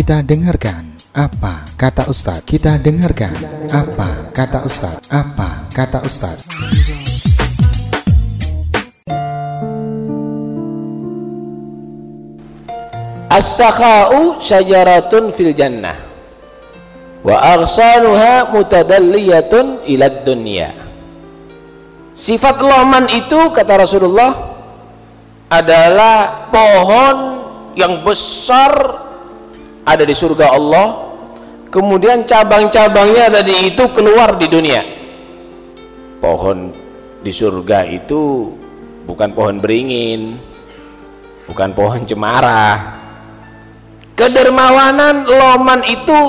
Kita dengarkan apa kata Ustadz. Kita dengarkan apa kata Ustadz. Apa kata Ustadz. As-sakha'u syajaratun fil jannah wa aghsanuha mutadalliyatun ilad dunya. Sifat loman itu kata Rasulullah adalah pohon yang besar ada di surga Allah kemudian cabang-cabangnya tadi itu keluar di dunia. Pohon di surga itu bukan pohon beringin bukan pohon cemara. Kedermawanan loman itu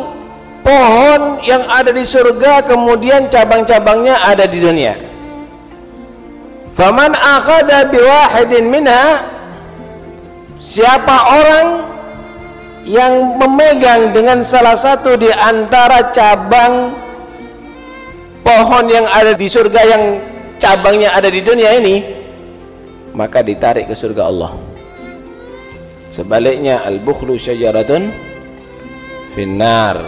pohon yang ada di surga kemudian cabang-cabangnya ada di dunia. Faman akhada biwahidin minha siapa orang yang memegang dengan salah satu di antara cabang pohon yang ada di surga yang cabangnya ada di dunia ini maka ditarik ke surga Allah. Sebaliknya al-bukhlu syajaratun finnar.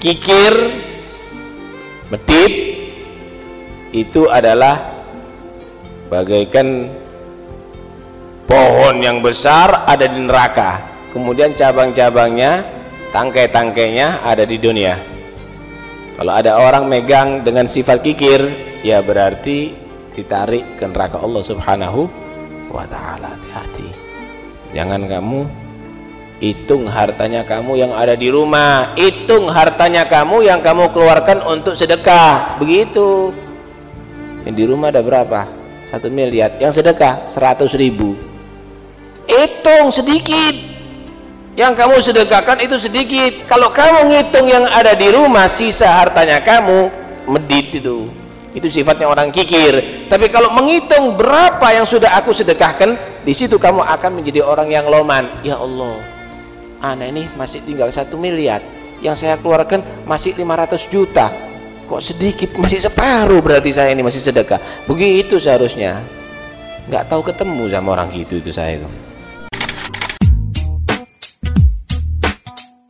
Kikir medit itu adalah bagaikan pohon yang besar ada di neraka kemudian cabang-cabangnya tangkai-tangkainya ada di dunia. Kalau ada orang megang dengan sifat kikir ya berarti ditarik ke neraka Allah subhanahu wa ta'ala. Hati-hati. Jangan kamu hitung hartanya kamu yang ada di rumah hitung hartanya kamu yang kamu keluarkan untuk sedekah. Begitu. Yang di rumah ada berapa? Satu miliar. Yang sedekah seratus ribu. Hitung sedikit yang kamu sedekahkan itu sedikit. Kalau kamu ngitung yang ada di rumah sisa hartanya kamu medit itu. Itu sifatnya orang kikir. Tapi kalau menghitung berapa yang sudah aku sedekahkan di situ kamu akan menjadi orang yang loman. Ya Allah anak ini masih tinggal satu miliar. Yang saya keluarkan masih 500 juta. Kok sedikit? Masih separuh berarti saya ini masih sedekah. Begitu seharusnya. Nggak tahu ketemu sama orang gitu itu saya itu